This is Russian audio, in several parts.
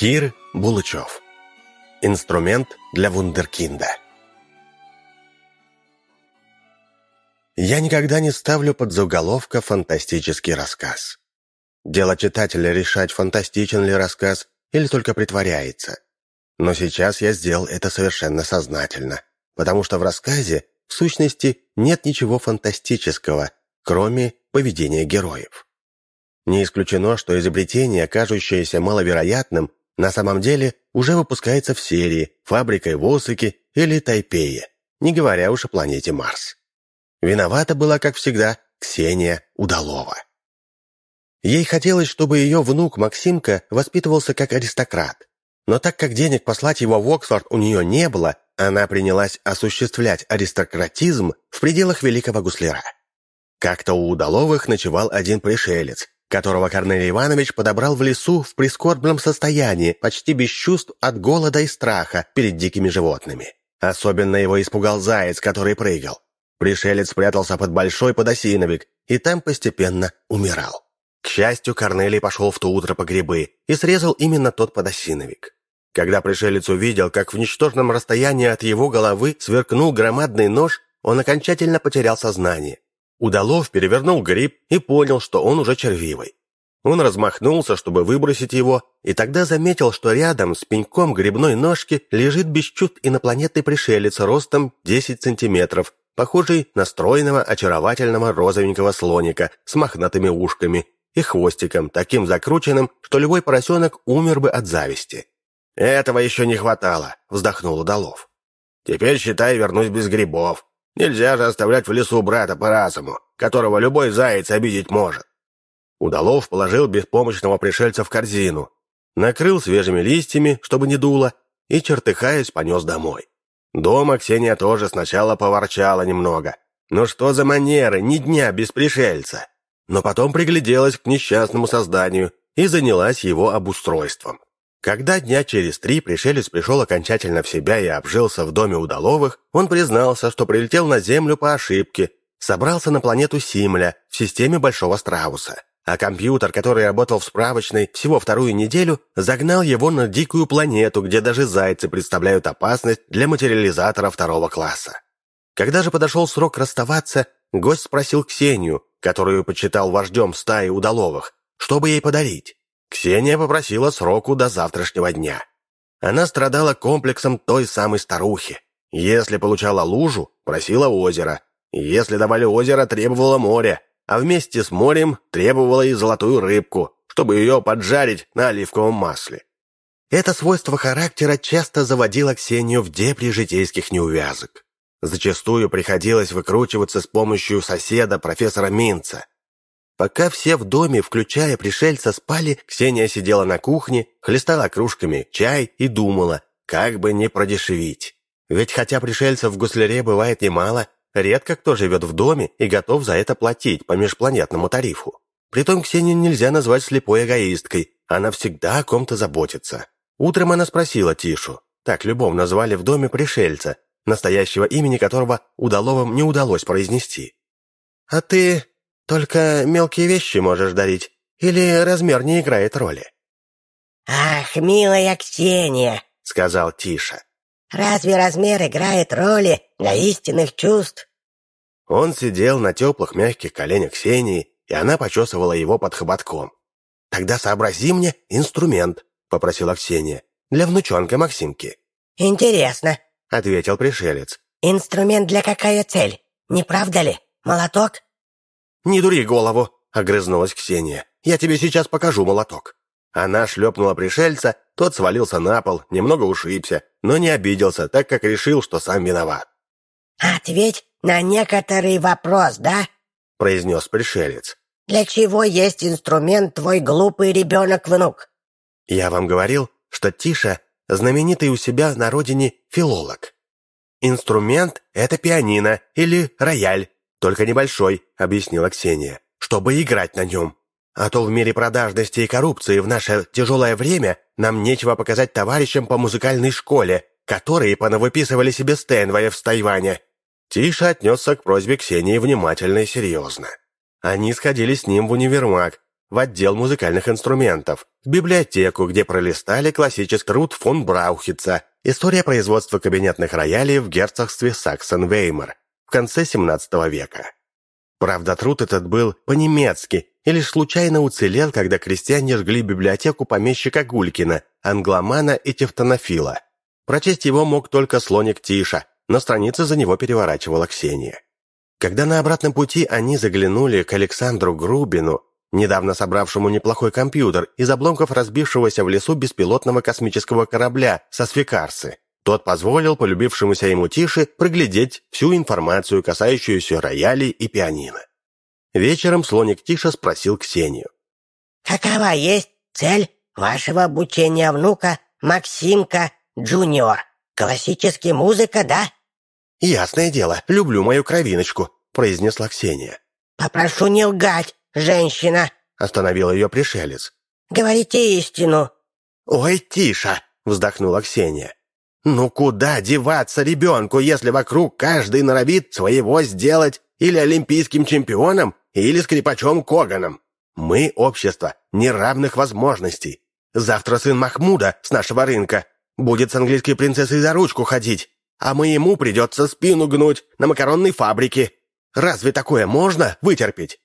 Кир Булычев. Инструмент для вундеркинда. Я никогда не ставлю под заголовка «фантастический рассказ». Дело читателя решать, фантастичен ли рассказ или только притворяется. Но сейчас я сделал это совершенно сознательно, потому что в рассказе, в сущности, нет ничего фантастического, кроме поведения героев. Не исключено, что изобретение, кажущееся маловероятным, на самом деле уже выпускается в серии «Фабрикой в Осаке» или «Тайпее», не говоря уж о планете Марс. Виновата была, как всегда, Ксения Удалова. Ей хотелось, чтобы ее внук Максимка воспитывался как аристократ. Но так как денег послать его в Оксфорд у нее не было, она принялась осуществлять аристократизм в пределах великого гусляра. Как-то у Удаловых ночевал один пришелец, которого Корнелий Иванович подобрал в лесу в прискорбном состоянии, почти без чувств от голода и страха перед дикими животными. Особенно его испугал заяц, который прыгал. Пришелец спрятался под большой подосиновик и там постепенно умирал. К счастью, Корнелий пошел в то утро по грибы и срезал именно тот подосиновик. Когда пришелец увидел, как в ничтожном расстоянии от его головы сверкнул громадный нож, он окончательно потерял сознание. Удалов перевернул гриб и понял, что он уже червивый. Он размахнулся, чтобы выбросить его, и тогда заметил, что рядом с пеньком грибной ножки лежит без чувств инопланетный пришелец ростом 10 сантиметров, похожий на стройного, очаровательного розовенького слоника с мохнатыми ушками и хвостиком, таким закрученным, что любой поросенок умер бы от зависти. «Этого еще не хватало», — вздохнул Удалов. «Теперь, считай, вернусь без грибов. Нельзя же оставлять в лесу брата по разуму, которого любой заяц обидеть может. Удалов положил беспомощного пришельца в корзину, накрыл свежими листьями, чтобы не дуло, и, чертыхаясь, понес домой. Дома Ксения тоже сначала поворчала немного. Ну что за манеры, ни дня без пришельца? Но потом пригляделась к несчастному созданию и занялась его обустройством. Когда дня через три пришелец пришел окончательно в себя и обжился в доме Удаловых, он признался, что прилетел на Землю по ошибке, собрался на планету Симля в системе Большого Страуса. А компьютер, который работал в справочной всего вторую неделю, загнал его на дикую планету, где даже зайцы представляют опасность для материализатора второго класса. Когда же подошел срок расставаться, гость спросил Ксению, которую почитал вождем стаи Удаловых, чтобы ей подарить. Ксения попросила сроку до завтрашнего дня. Она страдала комплексом той самой старухи. Если получала лужу, просила озеро. Если давали озеро, требовала море. А вместе с морем требовала и золотую рыбку, чтобы ее поджарить на оливковом масле. Это свойство характера часто заводило Ксению в дебри житейских неувязок. Зачастую приходилось выкручиваться с помощью соседа, профессора Минца. Пока все в доме, включая пришельца, спали, Ксения сидела на кухне, хлестала кружками чай и думала, как бы не продешевить. Ведь хотя пришельцев в гусляре бывает немало, редко кто живет в доме и готов за это платить по межпланетному тарифу. Притом Ксению нельзя назвать слепой эгоисткой, она всегда о ком-то заботится. Утром она спросила Тишу, так любовно звали в доме пришельца, настоящего имени которого Удаловым не удалось произнести. «А ты только мелкие вещи можешь дарить, или размер не играет роли?» «Ах, милая Ксения!» — сказал Тиша. «Разве размер играет роли для истинных чувств?» Он сидел на теплых мягких коленях Ксении, и она почесывала его под хоботком. «Тогда сообрази мне инструмент», — попросила Ксения, «для внучонка Максимки». «Интересно», — ответил пришелец. «Инструмент для какая цель? Не правда ли? Молоток?» «Не дури голову!» — огрызнулась Ксения. «Я тебе сейчас покажу молоток». Она шлепнула пришельца, тот свалился на пол, немного ушибся, но не обиделся, так как решил, что сам виноват. «Ответь на некоторый вопрос, да?» — произнес пришелец. «Для чего есть инструмент твой глупый ребенок-внук?» «Я вам говорил, что Тиша знаменитый у себя на родине филолог. Инструмент — это пианино или рояль, «Только небольшой», — объяснила Ксения, «чтобы играть на нем. А то в мире продажности и коррупции в наше тяжелое время нам нечего показать товарищам по музыкальной школе, которые понавыписывали себе Стэнвая в Тайване». Тише отнесся к просьбе Ксении внимательно и серьезно. Они сходили с ним в универмаг. в отдел музыкальных инструментов, в библиотеку, где пролистали классический труд фон Браухица «История производства кабинетных роялей в герцогстве Саксон-Веймар» в конце XVII века. Правда, труд этот был по-немецки и лишь случайно уцелел, когда крестьяне жгли библиотеку помещика Гулькина, англомана и тевтонофила. Прочесть его мог только слоник Тиша, но страницы за него переворачивала Ксения. Когда на обратном пути они заглянули к Александру Грубину, недавно собравшему неплохой компьютер из обломков разбившегося в лесу беспилотного космического корабля со Сфикарсы, тот позволил полюбившемуся ему Тише проглядеть всю информацию, касающуюся роялей и пианино. Вечером слоник Тиша спросил Ксению. «Какова есть цель вашего обучения внука Максимка Джуниор? Классическая музыка, да?» «Ясное дело, люблю мою кровиночку», — произнесла Ксения. «Попрошу не лгать, женщина», — остановил ее пришелец. «Говорите истину». «Ой, Тиша!» — вздохнула Ксения. Ну куда деваться ребенку, если вокруг каждый норовит своего сделать или олимпийским чемпионом, или скрипачом Коганом? Мы общество неравных возможностей. Завтра сын Махмуда с нашего рынка будет с английской принцессой за ручку ходить, а моему придется спину гнуть на макаронной фабрике. Разве такое можно вытерпеть?»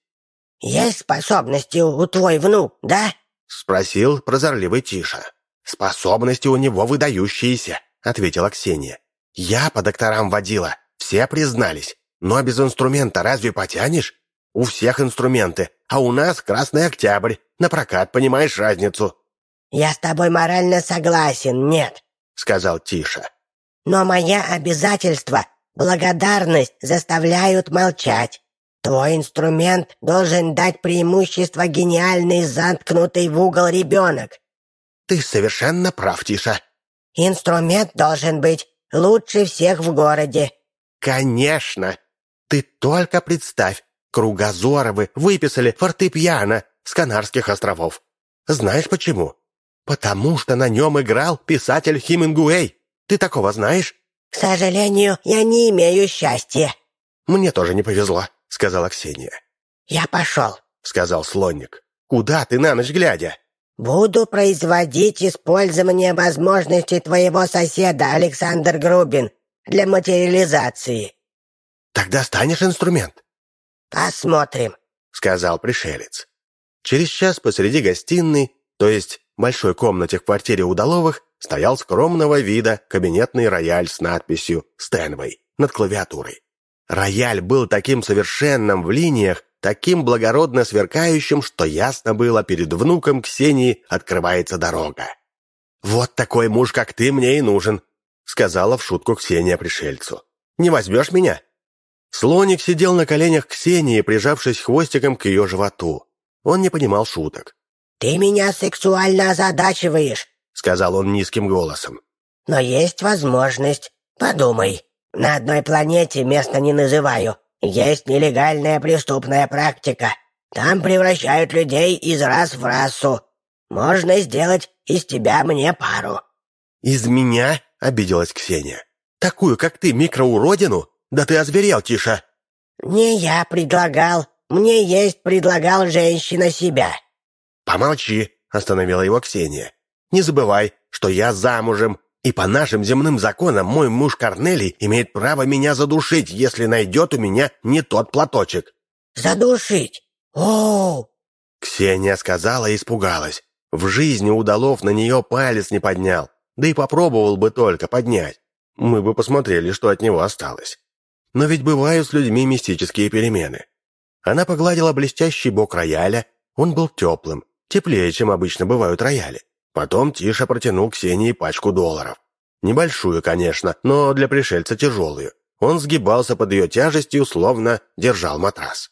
«Есть способности у твой внук, да?» — спросил прозорливый Тиша. «Способности у него выдающиеся ответила Ксения. «Я по докторам водила, все признались. Но без инструмента разве потянешь? У всех инструменты, а у нас Красный Октябрь. На прокат, понимаешь разницу?» «Я с тобой морально согласен, нет», — сказал Тиша. «Но моя обязательства, благодарность заставляют молчать. Твой инструмент должен дать преимущество гениальный заткнутый в угол ребенок». «Ты совершенно прав, Тиша», Инструмент должен быть лучше всех в городе». «Конечно! Ты только представь, Кругозоровы выписали фортепиано с Канарских островов. Знаешь почему? Потому что на нем играл писатель Хемингуэй. Ты такого знаешь?» «К сожалению, я не имею счастья». «Мне тоже не повезло», — сказала Ксения. «Я пошел», — сказал слонник. «Куда ты на ночь глядя?» Буду производить использование возможностей твоего соседа, Александр Грубин, для материализации. Тогда станешь инструмент? Посмотрим, сказал пришелец. Через час посреди гостиной, то есть большой комнате в квартире Удаловых, стоял скромного вида кабинетный рояль с надписью «Стэнвей» над клавиатурой. Рояль был таким совершенным в линиях, таким благородно сверкающим, что ясно было, перед внуком Ксении открывается дорога. «Вот такой муж, как ты, мне и нужен», — сказала в шутку Ксения пришельцу. «Не возьмешь меня?» Слоник сидел на коленях Ксении, прижавшись хвостиком к ее животу. Он не понимал шуток. «Ты меня сексуально озадачиваешь», — сказал он низким голосом. «Но есть возможность. Подумай. На одной планете место не называю. Есть нелегальная преступная практика. Там превращают людей из раз в расу. Можно сделать из тебя мне пару». «Из меня?» — обиделась Ксения. «Такую, как ты, микроуродину? Да ты озверел, Тиша!» «Не я предлагал. Мне есть предлагал женщина себя». «Помолчи», — остановила его Ксения. «Не забывай, что я замужем, и по нашим земным законам мой муж Корнелий имеет право меня задушить, если найдет у меня не тот платочек». «Задушить? О!» Ксения сказала и испугалась. В жизни Удалов на нее палец не поднял, да и попробовал бы только поднять. Мы бы посмотрели, что от него осталось. Но ведь бывают с людьми мистические перемены. Она погладила блестящий бок рояля, он был теплым, теплее, чем обычно бывают рояли. Потом Тиша протянул Ксении пачку долларов. Небольшую, конечно, но для пришельца тяжелую. Он сгибался под ее тяжестью, словно держал матрас.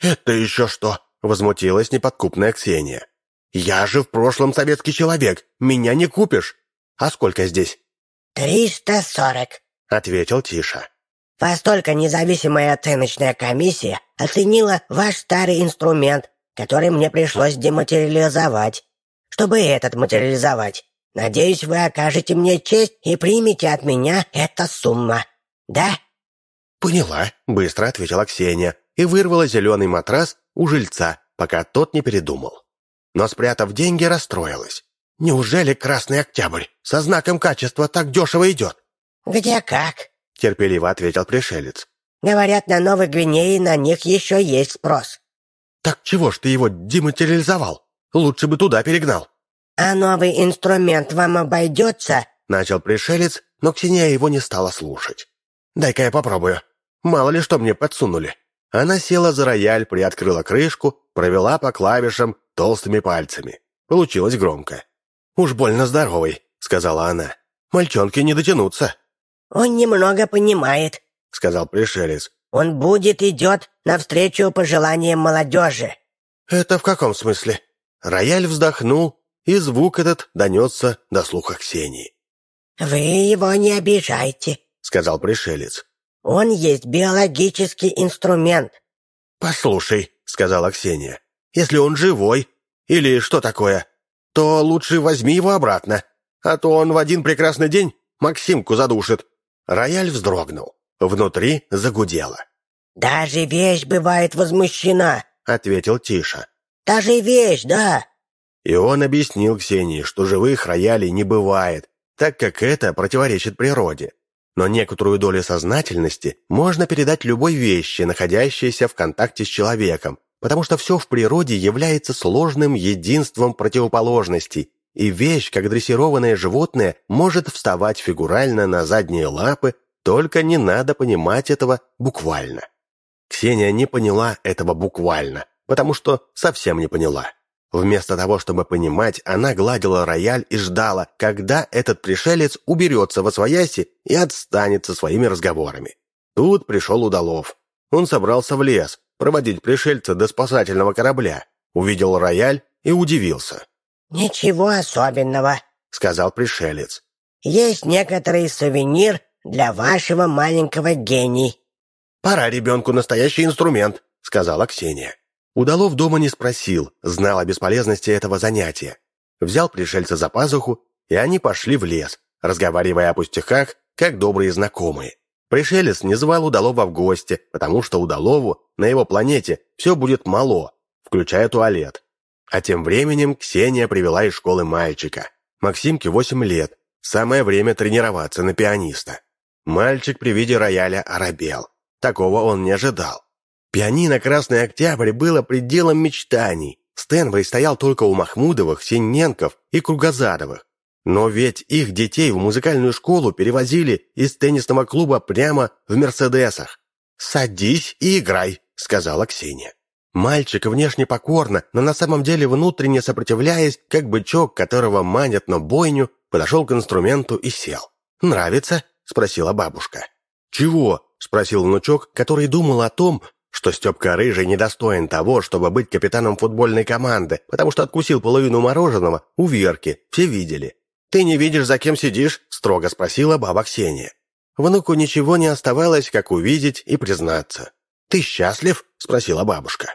«Это еще что?» — возмутилась неподкупная Ксения. «Я же в прошлом советский человек, меня не купишь. А сколько здесь?» «Триста сорок», — ответил Тиша. «Во столько независимая оценочная комиссия оценила ваш старый инструмент, который мне пришлось дематериализовать чтобы этот материализовать. Надеюсь, вы окажете мне честь и примете от меня эта сумма. Да?» «Поняла», — быстро ответила Ксения и вырвала зеленый матрас у жильца, пока тот не передумал. но, спрятав деньги, расстроилась. «Неужели Красный Октябрь со знаком качества так дешево идет?» «Где как?» — терпеливо ответил пришелец. «Говорят, на Новой Гвинее на них еще есть спрос». «Так чего ж ты его дематериализовал? Лучше бы туда перегнал». «А новый инструмент вам обойдется?» — начал пришелец, но Ксения его не стала слушать. «Дай-ка я попробую. Мало ли что мне подсунули». Она села за рояль, приоткрыла крышку, провела по клавишам толстыми пальцами. Получилось громко. «Уж больно здоровый», — сказала она. «Мальчонки не дотянутся». «Он немного понимает», — сказал пришелец. «Он будет идет навстречу пожеланиям молодежи». «Это в каком смысле?» Рояль вздохнул, и звук этот донесся до слуха Ксении. «Вы его не обижайте», — сказал пришелец. Он есть биологический инструмент». «Послушай», — сказала Ксения, — «если он живой или что такое, то лучше возьми его обратно, а то он в один прекрасный день Максимку задушит». Рояль вздрогнул. Внутри загудело. «Даже вещь бывает возмущена», — ответил Тиша. «Даже вещь, да». И он объяснил Ксении, что живых роялей не бывает, так как это противоречит природе. Но некоторую долю сознательности можно передать любой вещи, находящейся в контакте с человеком, потому что все в природе является сложным единством противоположностей, и вещь, как дрессированное животное, может вставать фигурально на задние лапы, только не надо понимать этого буквально. Ксения не поняла этого буквально, потому что совсем не поняла. Вместо того, чтобы понимать, она гладила рояль и ждала, когда этот пришелец уберется во свояси и отстанет со своими разговорами. Тут пришел Удалов. Он собрался в лес, проводить пришельца до спасательного корабля. Увидел рояль и удивился. «Ничего особенного», — сказал пришелец. «Есть некоторый сувенир для вашего маленького гений». «Пора ребенку настоящий инструмент», — сказала Ксения. Удалов дома не спросил, знал о бесполезности этого занятия. Взял пришельца за пазуху, и они пошли в лес, разговаривая о пустяках, как добрые знакомые. Пришелец не звал Удалова в гости, потому что Удалову на его планете все будет мало, включая туалет. А тем временем Ксения привела из школы мальчика. Максимке 8 лет, самое время тренироваться на пианиста. Мальчик при виде рояля оробел. Такого он не ожидал. Пианино «Красный Октябрь» было пределом мечтаний. Стэнвей стоял только у Махмудовых, Синенков и Кругозадовых. Но ведь их детей в музыкальную школу перевозили из теннисного клуба прямо в «Мерседесах». «Садись и играй», — сказала Ксения. Мальчик внешне покорно, но на самом деле внутренне сопротивляясь, как бычок, которого манят на бойню, подошел к инструменту и сел. «Нравится?» — спросила бабушка. «Чего?» — спросил внучок, который думал о том, что Степка Рыжий недостоин того, чтобы быть капитаном футбольной команды, потому что откусил половину мороженого у Верки, все видели. «Ты не видишь, за кем сидишь?» – строго спросила баба Ксения. Внуку ничего не оставалось, как увидеть и признаться. «Ты счастлив?» – спросила бабушка.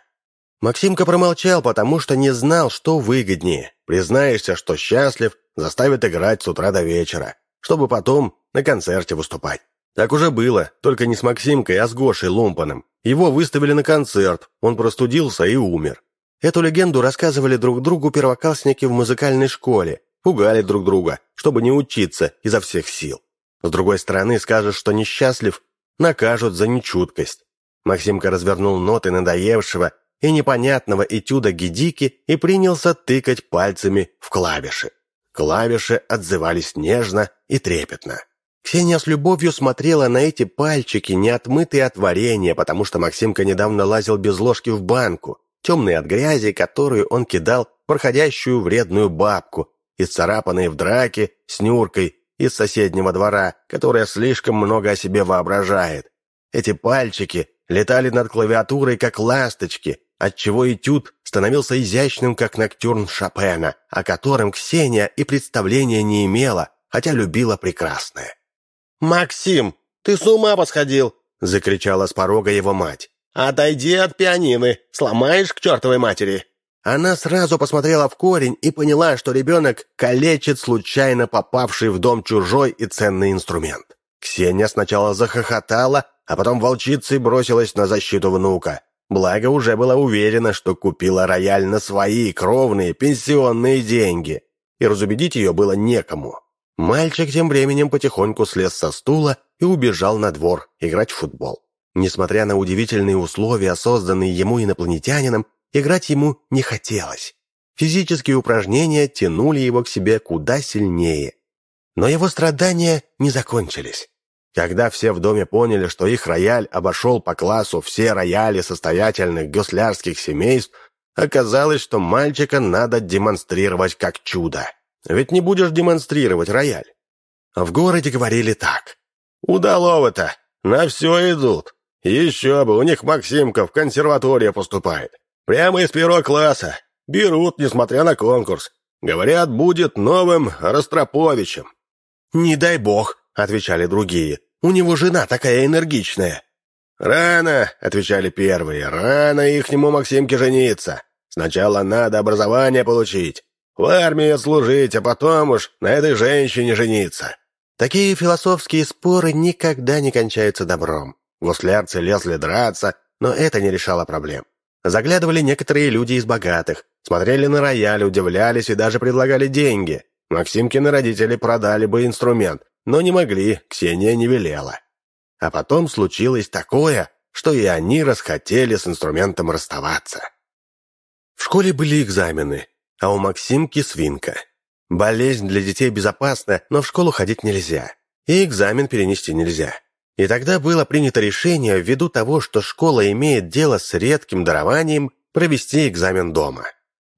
Максимка промолчал, потому что не знал, что выгоднее. Признаешься, что счастлив, заставит играть с утра до вечера, чтобы потом на концерте выступать. Так уже было, только не с Максимкой, а с Гошей Лумпаном. Его выставили на концерт, он простудился и умер. Эту легенду рассказывали друг другу первоклассники в музыкальной школе, пугали друг друга, чтобы не учиться изо всех сил. С другой стороны, скажешь, что несчастлив, накажут за нечуткость. Максимка развернул ноты надоевшего и непонятного этюда Гедики и принялся тыкать пальцами в клавиши. Клавиши отзывались нежно и трепетно. Ксения с любовью смотрела на эти пальчики, не отмытые от варенья, потому что Максимка недавно лазил без ложки в банку, темные от грязи, которую он кидал проходящую вредную бабку, исцарапанные в драке с Нюркой из соседнего двора, которая слишком много о себе воображает. Эти пальчики летали над клавиатурой, как ласточки, отчего этюд становился изящным, как ноктюрн Шопена, о котором Ксения и представления не имела, хотя любила прекрасное. «Максим, ты с ума посходил!» — закричала с порога его мать. «Отойди от пианины, сломаешь к чертовой матери!» Она сразу посмотрела в корень и поняла, что ребенок калечит случайно попавший в дом чужой и ценный инструмент. Ксения сначала захохотала, а потом волчицей бросилась на защиту внука. Благо уже была уверена, что купила рояль на свои кровные пенсионные деньги, и разубедить ее было некому. Мальчик тем временем потихоньку слез со стула и убежал на двор играть в футбол. Несмотря на удивительные условия, созданные ему инопланетянином, играть ему не хотелось. Физические упражнения тянули его к себе куда сильнее. Но его страдания не закончились. Когда все в доме поняли, что их рояль обошел по классу все рояли состоятельных гуслярских семейств, оказалось, что мальчика надо демонстрировать как чудо. Ведь не будешь демонстрировать рояль. В городе говорили так. «Удалого-то! На все идут. Еще бы, у них Максимка в консерваторию поступает. Прямо из первого класса. Берут, несмотря на конкурс. Говорят, будет новым Ростроповичем». «Не дай бог», — отвечали другие. «У него жена такая энергичная». «Рано», — отвечали первые, — «рано ихнему Максимке жениться. Сначала надо образование получить, в армии служить, а потом уж на этой женщине жениться». Такие философские споры никогда не кончаются добром. Гуслярцы лезли драться, но это не решало проблем. Заглядывали некоторые люди из богатых, смотрели на рояль, удивлялись и даже предлагали деньги. Максимкины родители продали бы инструмент, но не могли, Ксения не велела. А потом случилось такое, что и они расхотели с инструментом расставаться. В школе были экзамены, а у Максимки свинка. Болезнь для детей безопасна, но в школу ходить нельзя. И экзамен перенести нельзя. И тогда было принято решение, ввиду того, что школа имеет дело с редким дарованием, провести экзамен дома.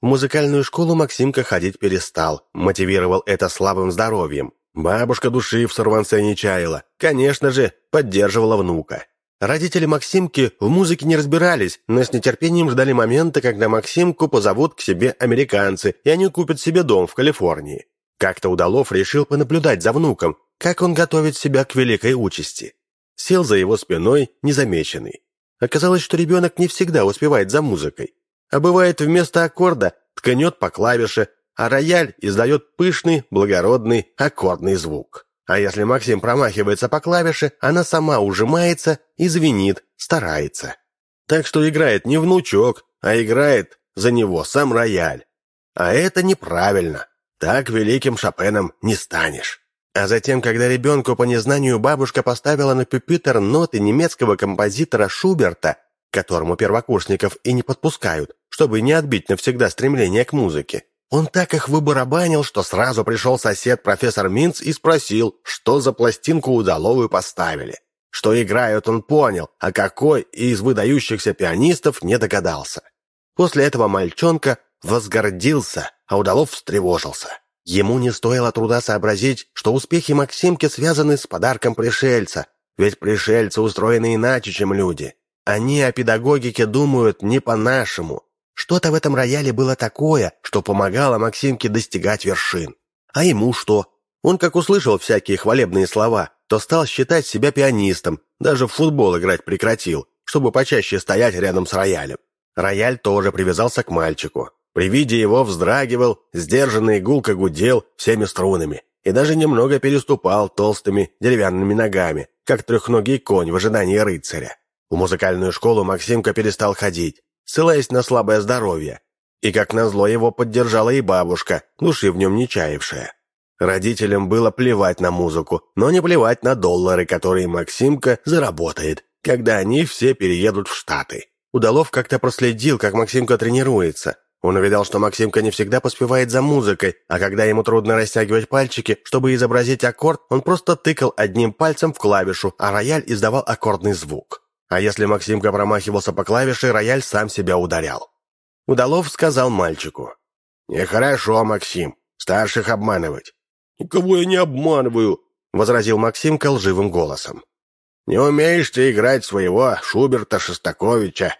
В музыкальную школу Максимка ходить перестал, мотивировал это слабым здоровьем. Бабушка души в сорванце не чаяла, конечно же, поддерживала внука. Родители Максимки в музыке не разбирались, но с нетерпением ждали момента, когда Максимку позовут к себе американцы, и они купят себе дом в Калифорнии. Как-то Удалов решил понаблюдать за внуком, как он готовит себя к великой участи сел за его спиной незамеченный. Оказалось, что ребенок не всегда успевает за музыкой, а бывает вместо аккорда тканет по клавише, а рояль издает пышный, благородный аккордный звук. А если Максим промахивается по клавише, она сама ужимается и звенит, старается. Так что играет не внучок, а играет за него сам рояль. А это неправильно. Так великим Шопеном не станешь. А затем, когда ребенку по незнанию бабушка поставила на пюпитер ноты немецкого композитора Шуберта, которому первокурсников и не подпускают, чтобы не отбить навсегда стремление к музыке, он так их выбарабанил, что сразу пришел сосед профессор Минц и спросил, что за пластинку удаловую поставили. Что играют, он понял, а какой из выдающихся пианистов не догадался. После этого мальчонка возгордился, а Удалов встревожился. Ему не стоило труда сообразить, что успехи Максимки связаны с подарком пришельца, ведь пришельцы устроены иначе, чем люди. Они о педагогике думают не по-нашему. Что-то в этом рояле было такое, что помогало Максимке достигать вершин. А ему что? Он как услышал всякие хвалебные слова, то стал считать себя пианистом, даже в футбол играть прекратил, чтобы почаще стоять рядом с роялем. Рояль тоже привязался к мальчику. При виде его вздрагивал, сдержанный гулко гудел всеми струнами и даже немного переступал толстыми деревянными ногами, как трехногий конь в ожидании рыцаря. В музыкальную школу Максимка перестал ходить, ссылаясь на слабое здоровье, и как назло его поддержала и бабушка, души в нем не чаявшая. Родителям было плевать на музыку, но не плевать на доллары, которые Максимка заработает, когда они все переедут в Штаты. Удалов как-то проследил, как Максимка тренируется, он увидел, что Максимка не всегда поспевает за музыкой, а когда ему трудно растягивать пальчики, чтобы изобразить аккорд, он просто тыкал одним пальцем в клавишу, а рояль издавал аккордный звук. А если Максимка промахивался по клавише, рояль сам себя ударял. Удалов сказал мальчику. «Нехорошо, Максим, старших обманывать». «Никого я не обманываю», — возразил Максимка лживым голосом. «Не умеешь ты играть своего Шуберта Шостаковича?»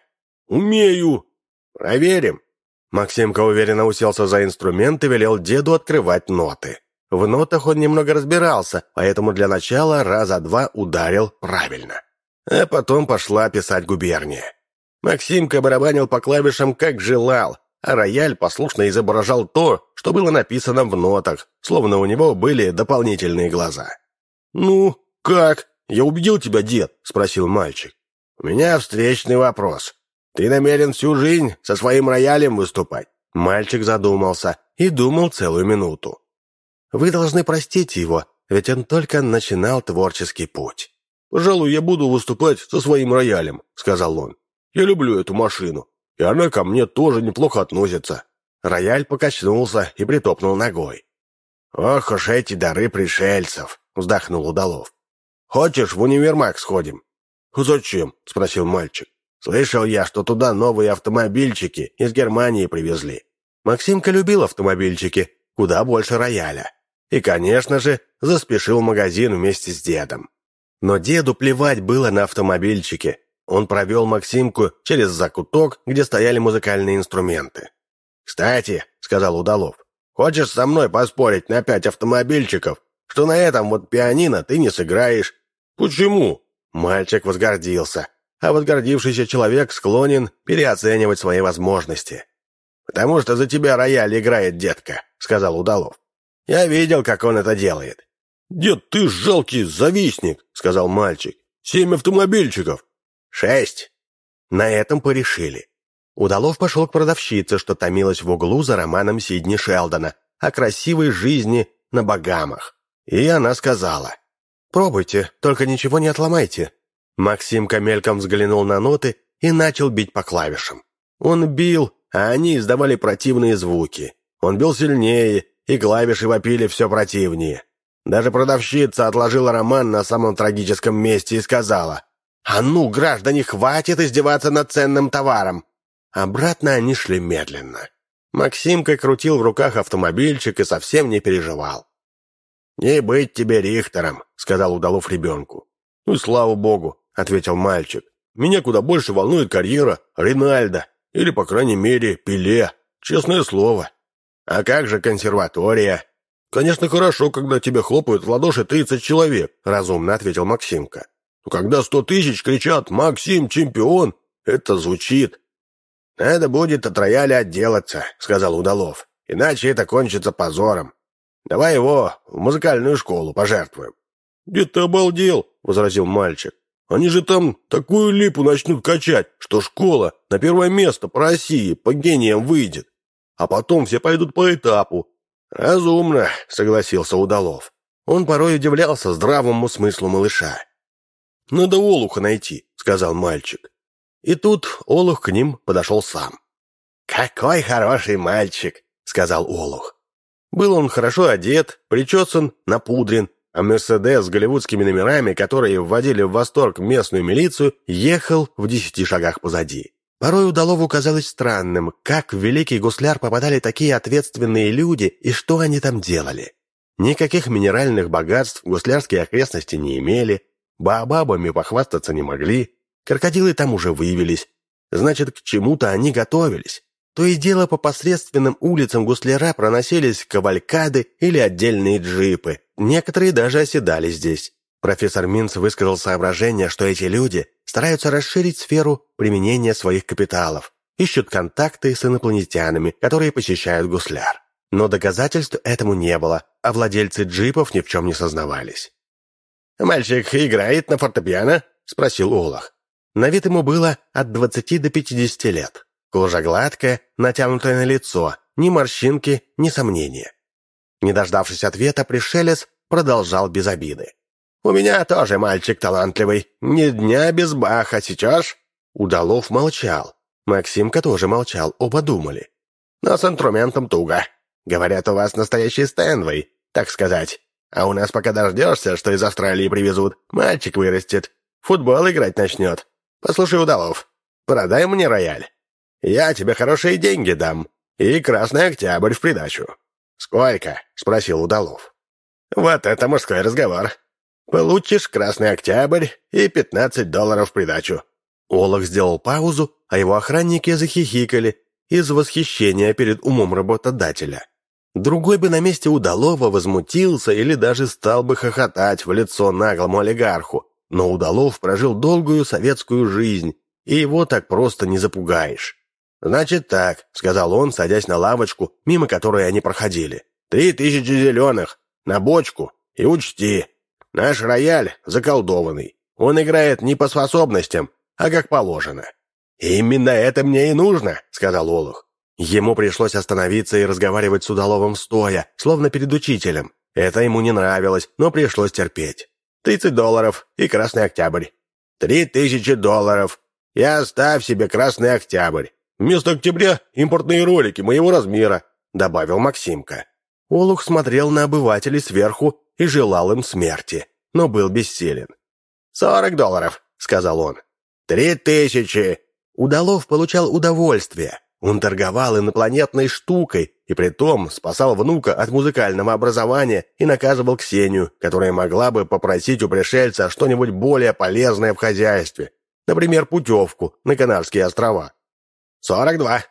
«Умею». «Проверим». Максимка уверенно уселся за инструмент и велел деду открывать ноты. В нотах он немного разбирался, поэтому для начала раза два ударил правильно. А потом пошла писать губерния. Максимка барабанил по клавишам как желал, а рояль послушно изображал то, что было написано в нотах, словно у него были дополнительные глаза. «Ну, как? Я убедил тебя, дед?» — спросил мальчик. «У меня встречный вопрос. Ты намерен всю жизнь со своим роялем выступать?» Мальчик задумался и думал целую минуту. «Вы должны простить его, ведь он только начинал творческий путь». «Пожалуй, я буду выступать со своим роялем», — сказал он. «Я люблю эту машину, и она ко мне тоже неплохо относится». Рояль покачнулся и притопнул ногой. «Ох уж эти дары пришельцев!» — вздохнул Удалов. «Хочешь, в универмаг сходим?» «Зачем?» — спросил мальчик. «Слышал я, что туда новые автомобильчики из Германии привезли». Максимка любил автомобильчики, куда больше рояля. И, конечно же, заспешил в магазин вместе с дедом. Но деду плевать было на автомобильчики. Он провел Максимку через закуток, где стояли музыкальные инструменты. «Кстати», — сказал Удалов, — «хочешь со мной поспорить на пять автомобильчиков, что на этом вот пианино ты не сыграешь?» «Почему?» Мальчик возгордился, а возгордившийся человек склонен переоценивать свои возможности. «Потому что за тебя рояль играет, детка», — сказал Удалов. «Я видел, как он это делает». «Дед, ты жалкий завистник», — сказал мальчик. «Семь автомобильчиков». «Шесть». На этом порешили. Удалов пошел к продавщице, что томилась в углу за романом Сидни Шелдона о красивой жизни на Багамах. И она сказала, «Пробуйте, только ничего не отломайте». Максим камельком взглянул на ноты и начал бить по клавишам. Он бил, а они издавали противные звуки. Он бил сильнее, и клавиши вопили все противнее. Даже продавщица отложила роман на самом трагическом месте и сказала, «А ну, граждане, хватит издеваться над ценным товаром!» Обратно они шли медленно. Максимка крутил в руках автомобильчик и совсем не переживал. «Не быть тебе Рихтером», — сказал Удалов ребенку. «Ну, слава богу», — ответил мальчик. «Меня куда больше волнует карьера Ринальда, или, по крайней мере, Пеле, честное слово». «А как же консерватория?» «Конечно, хорошо, когда тебе хлопают в ладоши тридцать человек», — разумно ответил Максимка. «Но когда сто тысяч кричат «Максим, чемпион!», это звучит. «Надо будет от рояля отделаться», — сказал Удалов. «Иначе это кончится позором. Давай его в музыкальную школу пожертвуем». «Дед, ты обалдел», — возразил мальчик. «Они же там такую липу начнут качать, что школа на первое место по России по гениям выйдет. А потом все пойдут по этапу». «Разумно», — согласился Удалов. Он порой удивлялся здравому смыслу малыша. «Надо Олуха найти», — сказал мальчик. И тут Олух к ним подошел сам. «Какой хороший мальчик!» — сказал Олух. Был он хорошо одет, причесан, напудрен, а «Мерседес» с голливудскими номерами, которые вводили в восторг местную милицию, ехал в десяти шагах позади. Порой Удалову казалось странным, как в Великий Гусляр попадали такие ответственные люди и что они там делали. Никаких минеральных богатств гуслярские окрестности не имели, баобабами похвастаться не могли, Крокодилы там уже выявились. Значит, к чему-то они готовились. То и дело по посредственным улицам гусляра проносились кавалькады или отдельные джипы. Некоторые даже оседали здесь. Профессор Минц высказал соображение, что эти люди стараются расширить сферу применения своих капиталов, ищут контакты с инопланетянами, которые посещают гусляр. Но доказательств этому не было, а владельцы джипов ни в чем не сознавались. «Мальчик играет на фортепиано?» — спросил Олах. На вид ему было от 20 до 50 лет. Кожа гладкая, натянутая на лицо, ни морщинки, ни сомнения. Не дождавшись ответа, пришелец продолжал без обиды. «У меня тоже мальчик талантливый. Ни дня без баха, сейчас?» Удалов молчал. Максимка тоже молчал, оба думали. «Но с инструментом туго. Говорят, у вас настоящий Стэнвей, так сказать. А у нас пока дождешься, что из Австралии привезут. Мальчик вырастет. Футбол играть начнет. Послушай, Удалов, продай мне рояль. Я тебе хорошие деньги дам. И Красный Октябрь в придачу». «Сколько?» — спросил Удалов. «Вот это мужской разговор. Получишь Красный Октябрь и пятнадцать долларов в придачу». Олах сделал паузу, а его охранники захихикали из восхищения перед умом работодателя. Другой бы на месте Удалова возмутился или даже стал бы хохотать в лицо наглому олигарху, но Удалов прожил долгую советскую жизнь, и его так просто не запугаешь. «Значит так», — сказал он, садясь на лавочку, мимо которой они проходили. «Три тысячи зеленых, на бочку, и учти, наш рояль заколдованный. Он играет не по способностям, а как положено. «Именно это мне и нужно», — сказал Олух. Ему пришлось остановиться и разговаривать с Удаловым стоя, словно перед учителем. Это ему не нравилось, но пришлось терпеть. «Тридцать долларов и Красный Октябрь». «Три тысячи долларов. И оставь себе Красный Октябрь. Вместо октября импортные ролики моего размера», — добавил Максимка. Олух смотрел на обывателей сверху и желал им смерти, но был бессилен. «Сорок долларов», — сказал он. «Три тысячи». Удалов получал удовольствие. Он торговал инопланетной штукой и притом спасал внука от музыкального образования и наказывал Ксению, которая могла бы попросить у пришельца что-нибудь более полезное в хозяйстве, например, путевку на Канарские острова. «Сорок два».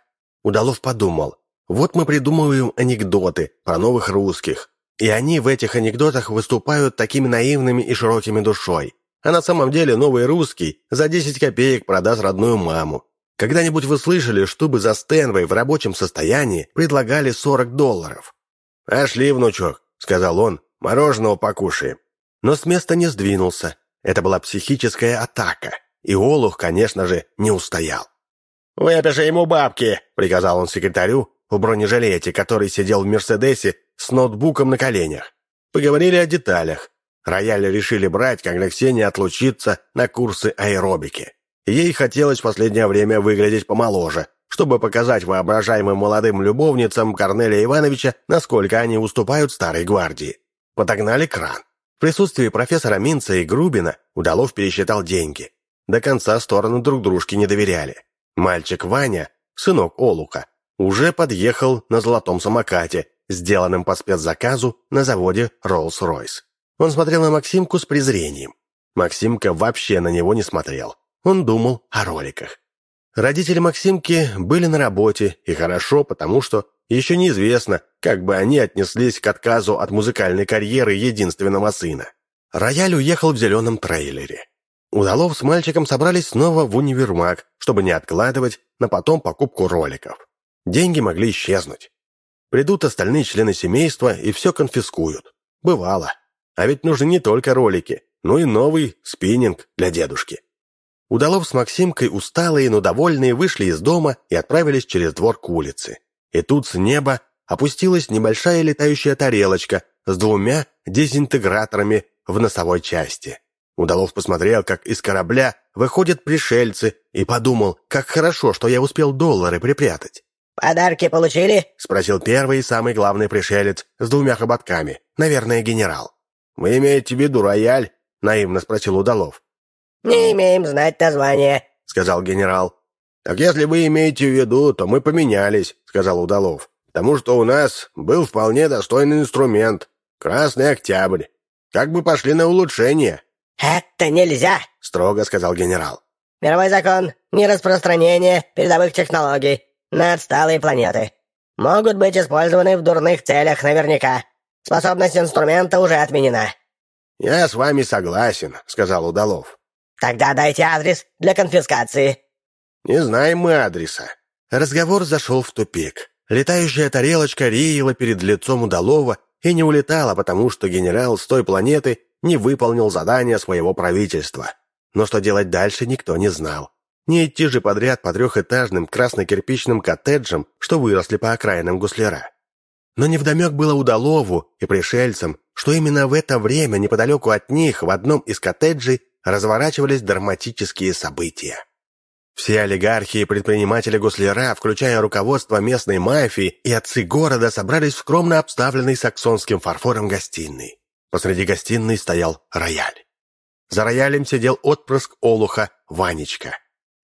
Удалов подумал. «Вот мы придумываем анекдоты про новых русских, и они в этих анекдотах выступают такими наивными и широкими душой. А на самом деле новый русский за 10 копеек продаст родную маму. Когда-нибудь вы слышали, чтобы за Стэнвей в рабочем состоянии предлагали 40 долларов? «Пошли, внучок», — сказал он, — «мороженого покушаем». Но с места не сдвинулся. Это была психическая атака, и Олух, конечно же, не устоял. «Выпиши ему бабки», — приказал он секретарю в бронежилете, который сидел в «Мерседесе» с ноутбуком на коленях. Поговорили о деталях. Рояль решили брать, когда Ксения отлучится на курсы аэробики. Ей хотелось в последнее время выглядеть помоложе, чтобы показать воображаемым молодым любовницам Корнелия Ивановича, насколько они уступают старой гвардии. Подогнали кран. В присутствии профессора Минца и Грубина Удалов пересчитал деньги. До конца стороны друг дружке не доверяли. Мальчик Ваня, сынок Олуха, уже подъехал на золотом самокате, сделанном по спецзаказу на заводе Rolls-Royce. Он смотрел на Максимку с презрением. Максимка вообще на него не смотрел. Он думал о роликах. Родители Максимки были на работе, и хорошо, потому что еще неизвестно, как бы они отнеслись к отказу от музыкальной карьеры единственного сына. Рояль уехал в зеленом трейлере. Удалов с мальчиком собрались снова в универмаг, чтобы не откладывать на потом покупку роликов. Деньги могли исчезнуть. Придут остальные члены семейства и все конфискуют. Бывало. А ведь нужны не только ролики, но и новый спиннинг для дедушки. Удалов с Максимкой, усталые, но довольные, вышли из дома и отправились через двор к улице. И тут с неба опустилась небольшая летающая тарелочка с двумя дезинтеграторами в носовой части. Удалов посмотрел, как из корабля выходят пришельцы, и подумал, как хорошо, что я успел доллары припрятать. «Подарки получили?» — спросил первый и самый главный пришелец с двумя хоботками, наверное, генерал. «Вы имеете в виду рояль?» — наивно спросил Удалов. «Не имеем знать название», — сказал генерал. «Так если вы имеете в виду, то мы поменялись», — сказал Удалов. «Потому что у нас был вполне достойный инструмент — Красный Октябрь. Как бы пошли на улучшение». «Это нельзя», — строго сказал генерал. «Мировой закон, нераспространение передовых технологий на отсталые планеты. Могут быть использованы в дурных целях наверняка. Способность инструмента уже отменена». «Я с вами согласен», — сказал Удалов. «Тогда дайте адрес для конфискации». «Не знаем мы адреса». Разговор зашел в тупик. Летающая тарелочка реяла перед лицом удалова и не улетала, потому что генерал с той планеты не выполнил задание своего правительства. Но что делать дальше, никто не знал. Не идти же подряд по трехэтажным красно-кирпичным коттеджам, что выросли по окраинам гусляра. Но невдомек было удалову и пришельцам, что именно в это время неподалеку от них в одном из коттеджей разворачивались драматические события. Все олигархи и предприниматели Гусляра, включая руководство местной мафии и отцы города, собрались в скромно обставленной саксонским фарфором гостиной. Посреди гостиной стоял рояль. За роялем сидел отпрыск Олуха Ванечка.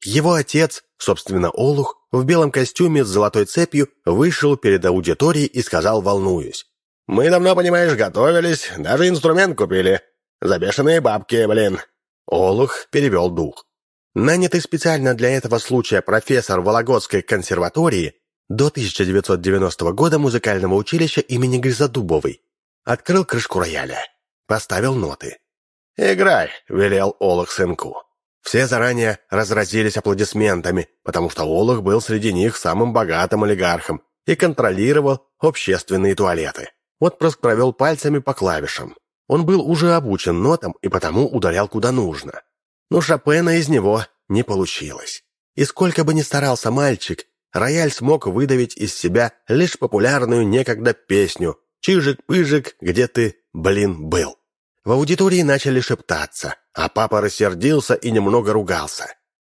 Его отец, собственно Олух, в белом костюме с золотой цепью, вышел перед аудиторией и сказал, волнуюсь. «Мы давно, понимаешь, готовились, даже инструмент купили. За бабки, блин. Олух перевел дух. Нанятый специально для этого случая профессор Вологодской консерватории до 1990 года музыкального училища имени Гризодубовой открыл крышку рояля, поставил ноты. «Играй», — велел Олух сынку. Все заранее разразились аплодисментами, потому что Олух был среди них самым богатым олигархом и контролировал общественные туалеты. Отпрыск провел пальцами по клавишам. Он был уже обучен нотам и потому ударял куда нужно. Но Шопена из него не получилось. И сколько бы ни старался мальчик, рояль смог выдавить из себя лишь популярную некогда песню «Чижик-пыжик, где ты, блин, был?». В аудитории начали шептаться, а папа рассердился и немного ругался.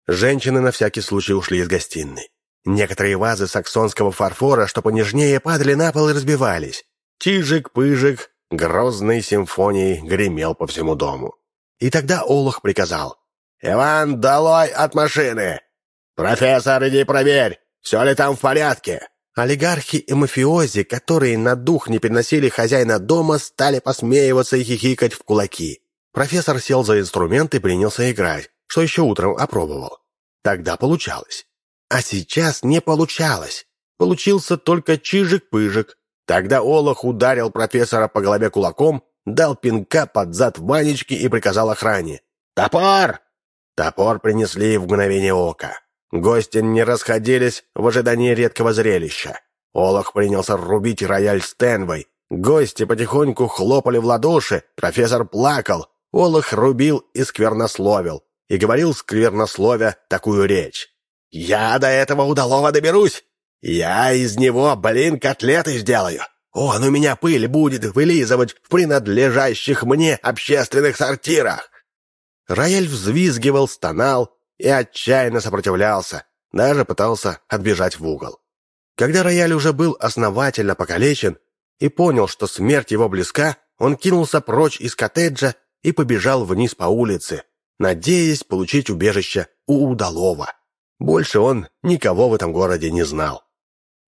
Женщины на всякий случай ушли из гостиной. Некоторые вазы саксонского фарфора, что понежнее, падали на пол и разбивались. Чижик-пыжик грозной симфонией гремел по всему дому. И тогда Олух приказал. «Иван, долой от машины! Профессор, иди проверь, все ли там в порядке!» Олигархи и мафиози, которые на дух не переносили хозяина дома, стали посмеиваться и хихикать в кулаки. Профессор сел за инструмент и принялся играть, что еще утром опробовал. Тогда получалось. А сейчас не получалось. Получился только чижик-пыжик. Тогда Олах ударил профессора по голове кулаком, дал пинка под зад Ванечки и приказал охране. «Топор!» Топор принесли в мгновение ока. Гости не расходились в ожидании редкого зрелища. Олах принялся рубить рояль Стэнвой. Гости потихоньку хлопали в ладоши, профессор плакал. Олах рубил и сквернословил, и говорил сквернословя такую речь. «Я до этого удалого доберусь! Я из него, блин, котлеты сделаю! Он у меня пыль будет вылизывать в принадлежащих мне общественных сортирах!» Рояль взвизгивал, стонал, и отчаянно сопротивлялся, даже пытался отбежать в угол. Когда рояль уже был основательно покалечен и понял, что смерть его близка, он кинулся прочь из коттеджа и побежал вниз по улице, надеясь получить убежище у удалова. Больше он никого в этом городе не знал.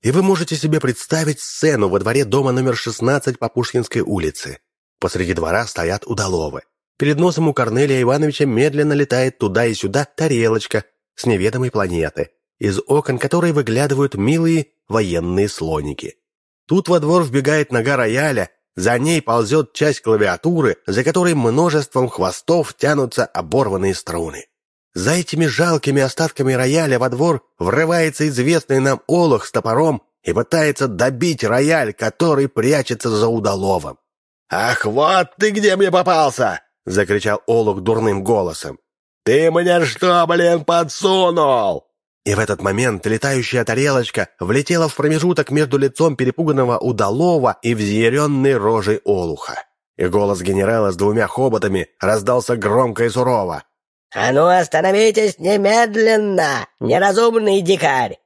И вы можете себе представить сцену во дворе дома номер 16 по Пушкинской улице. Посреди двора стоят удаловы. Перед носом у Корнелия Ивановича медленно летает туда и сюда тарелочка с неведомой планеты, из окон которой выглядывают милые военные слоники. Тут во двор вбегает нога рояля, за ней ползет часть клавиатуры, за которой множеством хвостов тянутся оборванные струны. За этими жалкими остатками рояля во двор врывается известный нам Олух с топором и пытается добить рояль, который прячется за удаловом. «Ах, вот ты где мне попался!» — закричал Олух дурным голосом. «Ты мне что, блин, подсунул?» И в этот момент летающая тарелочка влетела в промежуток между лицом перепуганного удалова и взъяренной рожей Олуха. И голос генерала с двумя хоботами раздался громко и сурово. «А ну остановитесь немедленно, неразумный дикарь!»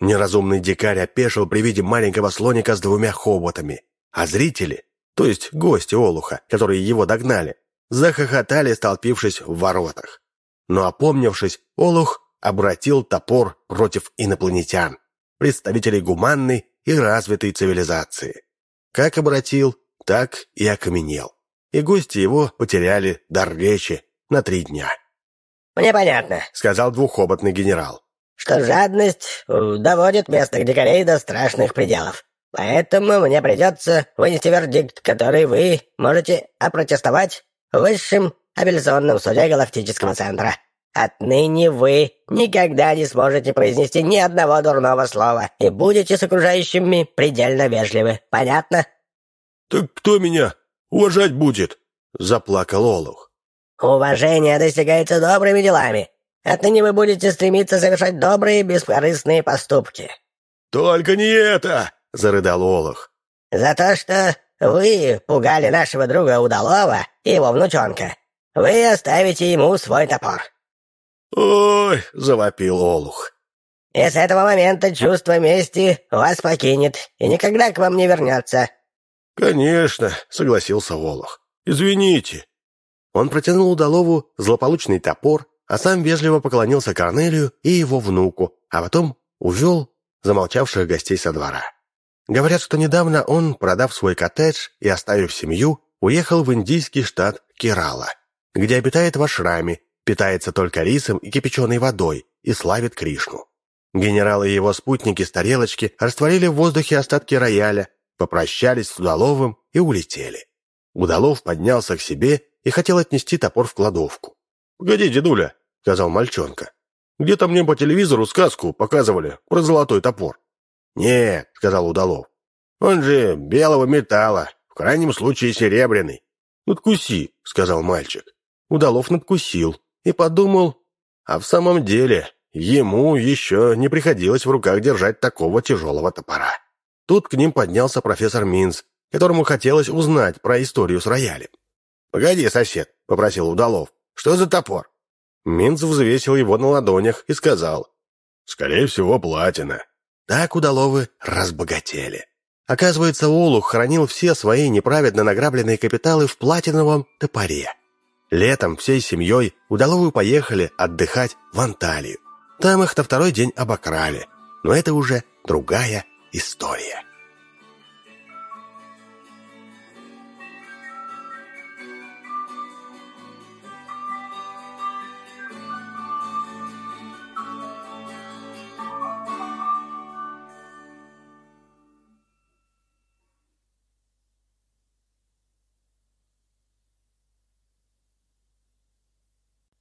Неразумный дикарь опешил при виде маленького слоника с двумя хоботами, а зрители, то есть гости Олуха, которые его догнали, захохотали, столпившись в воротах. Но опомнившись, Олух обратил топор против инопланетян, представителей гуманной и развитой цивилизации. Как обратил, так и окаменел. И гости его потеряли дар речи на три дня. «Мне понятно», — сказал двухоботный генерал, «что жадность э, доводит местных дикарей до страшных пределов. Поэтому мне придется вынести вердикт, который вы можете опротестовать высшем апелляционном суде Галактического центра. Отныне вы никогда не сможете произнести ни одного дурного слова и будете с окружающими предельно вежливы. Понятно?» «Так кто меня уважать будет?» — заплакал Олух. «Уважение достигается добрыми делами. Отныне вы будете стремиться совершать добрые бескорыстные поступки». «Только не это!» — зарыдал Олух. «За то, что вы пугали нашего друга Удалова и его внучонка. Вы оставите ему свой топор». «Ой!» — завопил Олух. «И с этого момента чувство мести вас покинет и никогда к вам не вернется». «Конечно», — согласился Олух. «Извините». Он протянул Удалову злополучный топор, а сам вежливо поклонился Корнелию и его внуку, а потом увел замолчавших гостей со двора. Говорят, что недавно он, продав свой коттедж и оставив семью, уехал в индийский штат Керала, где обитает в ашраме, питается только рисом и кипяченой водой и славит Кришну. Генерал и его спутники с тарелочки растворили в воздухе остатки рояля, попрощались с Удаловым и улетели. Удалов поднялся к себе и хотел отнести топор в кладовку. «Погоди, дедуля», — сказал мальчонка. «Где-то мне по телевизору сказку показывали про золотой топор». «Нет», — сказал Удалов. «Он же белого металла, в крайнем случае серебряный». «Надкуси», — сказал мальчик. Удалов надкусил и подумал, а в самом деле ему еще не приходилось в руках держать такого тяжелого топора. Тут к ним поднялся профессор Минц, которому хотелось узнать про историю с роялем. «Погоди, сосед», — попросил Удалов, — «что за топор?» Минц взвесил его на ладонях и сказал, «Скорее всего, платина». Так Удаловы разбогатели. Оказывается, Улух хранил все свои неправедно награбленные капиталы в платиновом топоре. Летом всей семьей Удаловы поехали отдыхать в Анталию. Там их на второй день обокрали. Но это уже другая история.